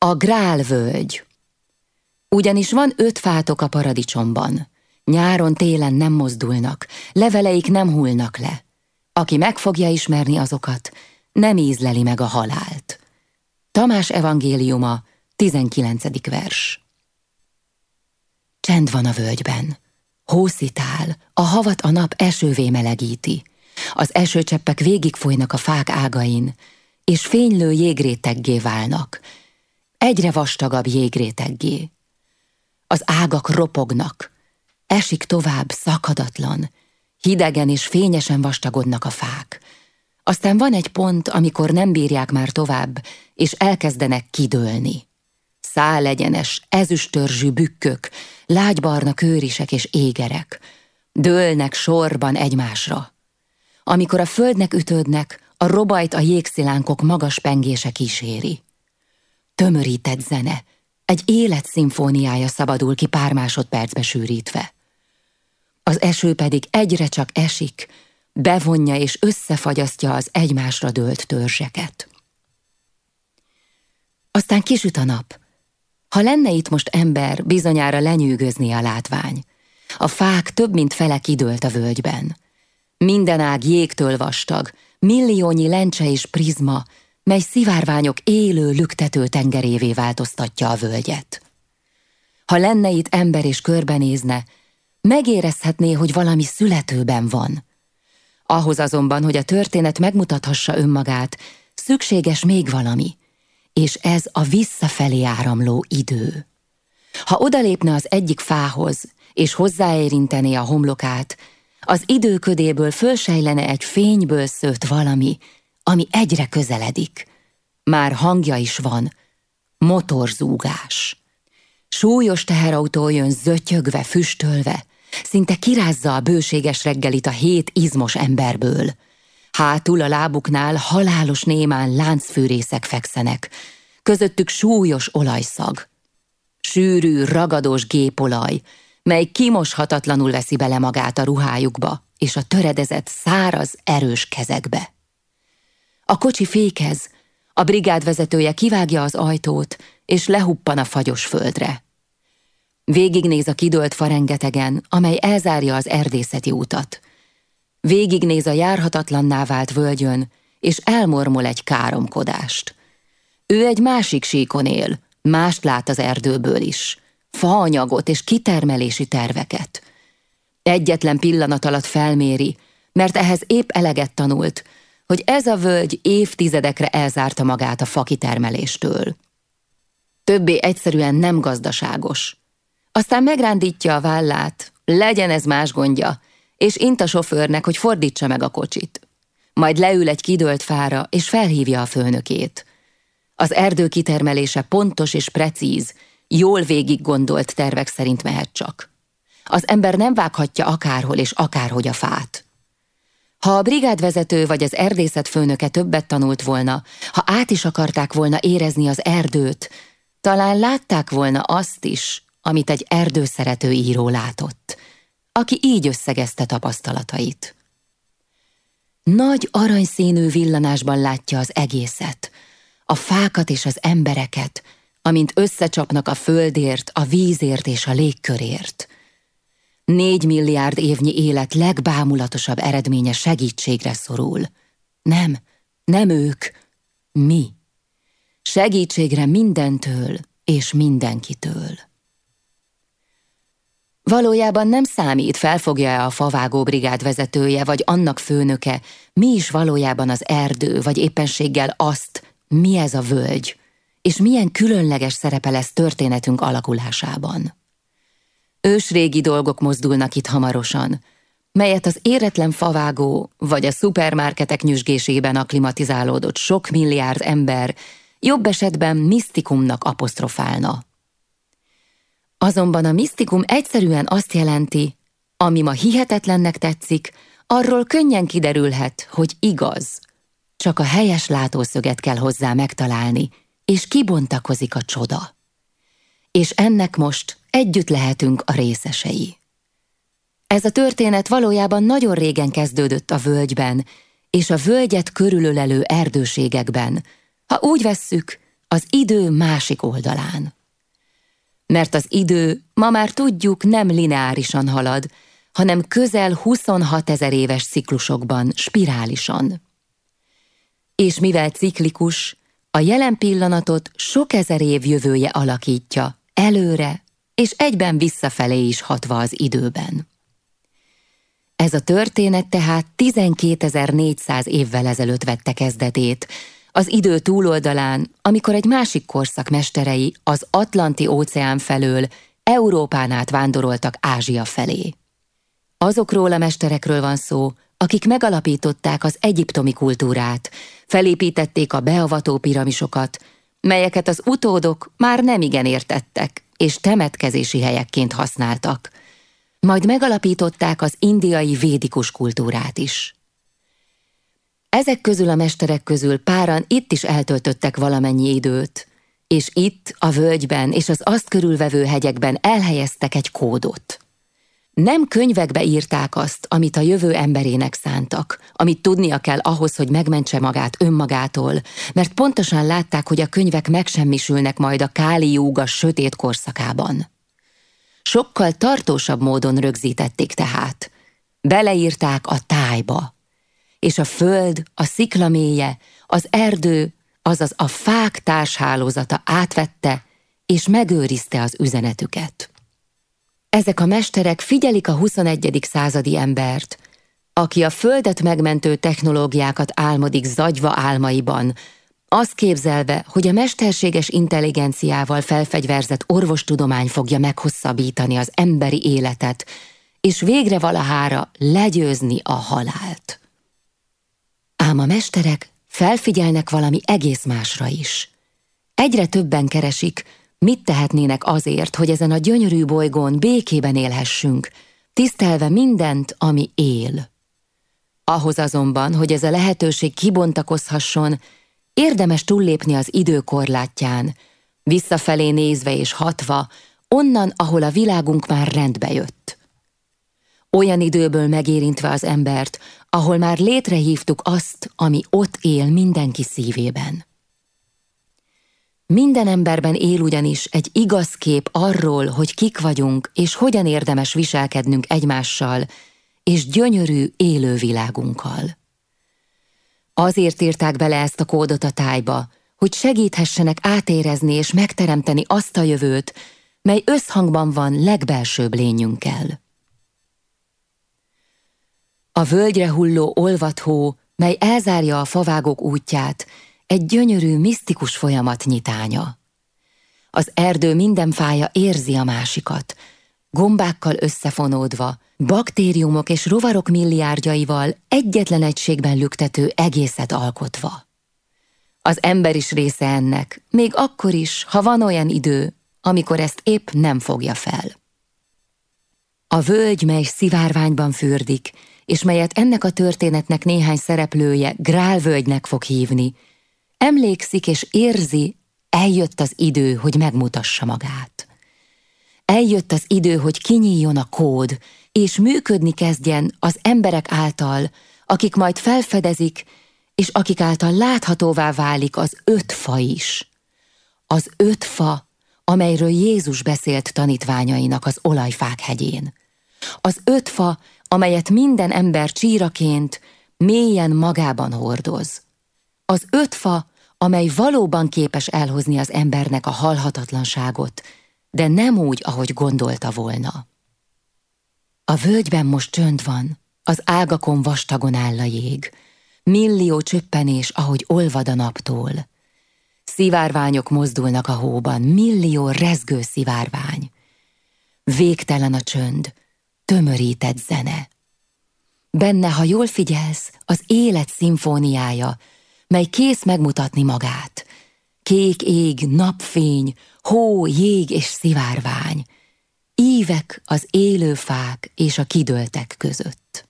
A Grál völgy. Ugyanis van öt fátok a paradicsomban. Nyáron-télen nem mozdulnak, leveleik nem hullnak le. Aki meg fogja ismerni azokat, nem ízleli meg a halált. Tamás evangéliuma, 19. vers. Csend van a völgyben. Hószitál, a havat a nap esővé melegíti. Az esőcseppek végigfolynak a fák ágain, és fénylő jégréteggé válnak. Egyre vastagabb jégréteggé. Az ágak ropognak, esik tovább szakadatlan, hidegen és fényesen vastagodnak a fák. Aztán van egy pont, amikor nem bírják már tovább, és elkezdenek kidőlni. Szálegyenes, ezüstörzsű bükkök, lágybarna kőrisek és égerek. Dőlnek sorban egymásra. Amikor a földnek ütődnek, a robajt a jégszilánkok magas pengése kíséri. Tömörített zene, egy élet szimfóniája szabadul ki pár másodpercbe sűrítve. Az eső pedig egyre csak esik, bevonja és összefagyasztja az egymásra dőlt törzseket. Aztán kisüt a nap. Ha lenne itt most ember, bizonyára lenyűgözni a látvány. A fák több mint fele kidőlt a völgyben. Minden ág jégtől vastag, milliónyi lencse és prizma, mely szivárványok élő, lüktető tengerévé változtatja a völgyet. Ha lenne itt ember és körbenézne, megérezhetné, hogy valami születőben van. Ahhoz azonban, hogy a történet megmutathassa önmagát, szükséges még valami, és ez a visszafelé áramló idő. Ha odalépne az egyik fához, és hozzáérintené a homlokát, az időködéből fölsejlene egy fényből szőtt valami, ami egyre közeledik. Már hangja is van, motorzúgás. Súlyos teherautó jön zötyögve, füstölve, szinte kirázza a bőséges reggelit a hét izmos emberből. Hátul a lábuknál halálos némán láncfűrészek fekszenek, közöttük súlyos olajszag. Sűrű, ragadós gépolaj, mely kimoshatatlanul veszi bele magát a ruhájukba és a töredezett, száraz, erős kezekbe. A kocsi fékez, a brigádvezetője kivágja az ajtót, és lehuppan a fagyos földre. Végignéz a kidőlt farengetegen, amely elzárja az erdészeti utat. Végignéz a járhatatlanná vált völgyön, és elmormol egy káromkodást. Ő egy másik síkon él, mást lát az erdőből is. Faanyagot és kitermelési terveket. Egyetlen pillanat alatt felméri, mert ehhez épp eleget tanult, hogy ez a völgy évtizedekre elzárta magát a fakitermeléstől. Többé egyszerűen nem gazdaságos. Aztán megrándítja a vállát, legyen ez más gondja, és int a sofőrnek, hogy fordítsa meg a kocsit. Majd leül egy kidőlt fára, és felhívja a főnökét. Az erdő kitermelése pontos és precíz, jól végig gondolt tervek szerint mehet csak. Az ember nem vághatja akárhol és akárhogy a fát. Ha a brigádvezető vagy az erdészet főnöke többet tanult volna, ha át is akarták volna érezni az erdőt, talán látták volna azt is, amit egy erdőszerető író látott, aki így összegezte tapasztalatait. Nagy aranyszínű villanásban látja az egészet, a fákat és az embereket, amint összecsapnak a földért, a vízért és a légkörért. Négy milliárd évnyi élet legbámulatosabb eredménye segítségre szorul. Nem, nem ők, mi. Segítségre mindentől és mindenkitől. Valójában nem számít, felfogja-e a favágó brigád vezetője, vagy annak főnöke, mi is valójában az erdő, vagy éppenséggel azt, mi ez a völgy, és milyen különleges szerepe lesz történetünk alakulásában. Ősrégi dolgok mozdulnak itt hamarosan, melyet az éretlen favágó vagy a szupermarketek nyüzsgésében aklimatizálódott sok milliárd ember jobb esetben misztikumnak apostrofálna. Azonban a misztikum egyszerűen azt jelenti, ami ma hihetetlennek tetszik, arról könnyen kiderülhet, hogy igaz. Csak a helyes látószöget kell hozzá megtalálni, és kibontakozik a csoda. És ennek most együtt lehetünk a részesei. Ez a történet valójában nagyon régen kezdődött a völgyben, és a völgyet körülölelő erdőségekben. Ha úgy vesszük, az idő másik oldalán. Mert az idő, ma már tudjuk, nem lineárisan halad, hanem közel 26 ezer éves ciklusokban, spirálisan. És mivel ciklikus, a jelen pillanatot sok ezer év jövője alakítja, előre és egyben visszafelé is hatva az időben. Ez a történet tehát 12.400 évvel ezelőtt vette kezdetét, az idő túloldalán, amikor egy másik korszak mesterei az Atlanti óceán felől Európán át vándoroltak Ázsia felé. Azokról a mesterekről van szó, akik megalapították az egyiptomi kultúrát, felépítették a beavató piramisokat, melyeket az utódok már nem igen értettek, és temetkezési helyekként használtak. Majd megalapították az indiai védikus kultúrát is. Ezek közül a mesterek közül páran itt is eltöltöttek valamennyi időt, és itt, a völgyben és az azt körülvevő hegyekben elhelyeztek egy kódot. Nem könyvekbe írták azt, amit a jövő emberének szántak, amit tudnia kell ahhoz, hogy megmentse magát önmagától, mert pontosan látták, hogy a könyvek megsemmisülnek majd a Káli Júga sötét korszakában. Sokkal tartósabb módon rögzítették tehát. Beleírták a tájba, és a föld, a sziklaméje, az erdő, azaz a fák társhálózata átvette és megőrizte az üzenetüket. Ezek a mesterek figyelik a 21. századi embert, aki a földet megmentő technológiákat álmodik zagyva álmaiban, azt képzelve, hogy a mesterséges intelligenciával felfegyverzett orvostudomány fogja meghosszabbítani az emberi életet, és végre valahára legyőzni a halált. Ám a mesterek felfigyelnek valami egész másra is. Egyre többen keresik, mit tehetnének azért, hogy ezen a gyönyörű bolygón békében élhessünk, tisztelve mindent, ami él. Ahhoz azonban, hogy ez a lehetőség kibontakozhasson, érdemes túllépni az időkorlátján, visszafelé nézve és hatva, onnan, ahol a világunk már rendbe jött olyan időből megérintve az embert, ahol már létrehívtuk azt, ami ott él mindenki szívében. Minden emberben él ugyanis egy igaz kép arról, hogy kik vagyunk, és hogyan érdemes viselkednünk egymással, és gyönyörű élő világunkkal. Azért írták bele ezt a kódot a tájba, hogy segíthessenek átérezni és megteremteni azt a jövőt, mely összhangban van legbelsőbb lényünkkel. A völgyre hulló olvathó, mely elzárja a favágok útját, egy gyönyörű, misztikus folyamat nyitánya. Az erdő minden fája érzi a másikat, gombákkal összefonódva, baktériumok és rovarok milliárdjaival egyetlen egységben lüktető egészet alkotva. Az ember is része ennek, még akkor is, ha van olyan idő, amikor ezt épp nem fogja fel. A völgy, mely szivárványban fürdik, és melyet ennek a történetnek néhány szereplője Grálvölgynek fog hívni, emlékszik és érzi, eljött az idő, hogy megmutassa magát. Eljött az idő, hogy kinyíljon a kód, és működni kezdjen az emberek által, akik majd felfedezik, és akik által láthatóvá válik az öt fa is. Az öt fa, amelyről Jézus beszélt tanítványainak az olajfák hegyén. Az öt fa, amelyet minden ember csíraként mélyen magában hordoz. Az öt fa, amely valóban képes elhozni az embernek a halhatatlanságot, de nem úgy, ahogy gondolta volna. A völgyben most csönd van, az ágakon vastagon áll a jég, millió csöppenés, ahogy olvad a naptól. Szivárványok mozdulnak a hóban, millió rezgő szivárvány. Végtelen a csönd, tömörített zene. Benne, ha jól figyelsz, az élet szimfóniája, mely kész megmutatni magát. Kék ég, napfény, hó, jég és szivárvány. Ívek az élő fák és a kidőltek között.